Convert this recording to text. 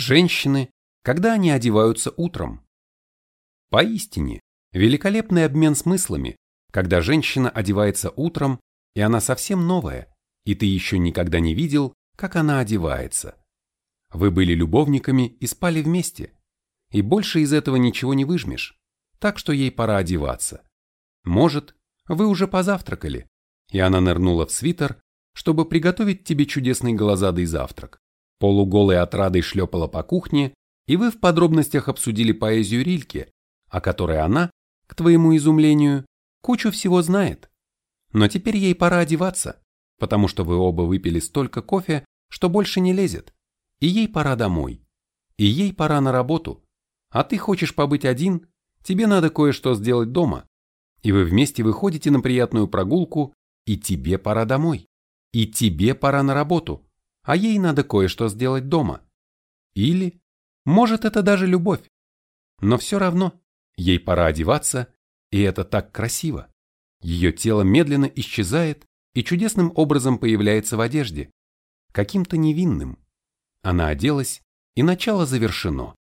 Женщины, когда они одеваются утром. Поистине, великолепный обмен смыслами, когда женщина одевается утром, и она совсем новая, и ты еще никогда не видел, как она одевается. Вы были любовниками и спали вместе, и больше из этого ничего не выжмешь, так что ей пора одеваться. Может, вы уже позавтракали, и она нырнула в свитер, чтобы приготовить тебе чудесный голозадый завтрак. Полуголой отрадой шлепала по кухне, и вы в подробностях обсудили поэзию Рильке, о которой она, к твоему изумлению, кучу всего знает. Но теперь ей пора одеваться, потому что вы оба выпили столько кофе, что больше не лезет, и ей пора домой, и ей пора на работу, а ты хочешь побыть один, тебе надо кое-что сделать дома, и вы вместе выходите на приятную прогулку, и тебе пора домой, и тебе пора на работу, а ей надо кое-что сделать дома. Или, может, это даже любовь. Но все равно, ей пора одеваться, и это так красиво. Ее тело медленно исчезает и чудесным образом появляется в одежде, каким-то невинным. Она оделась, и начало завершено.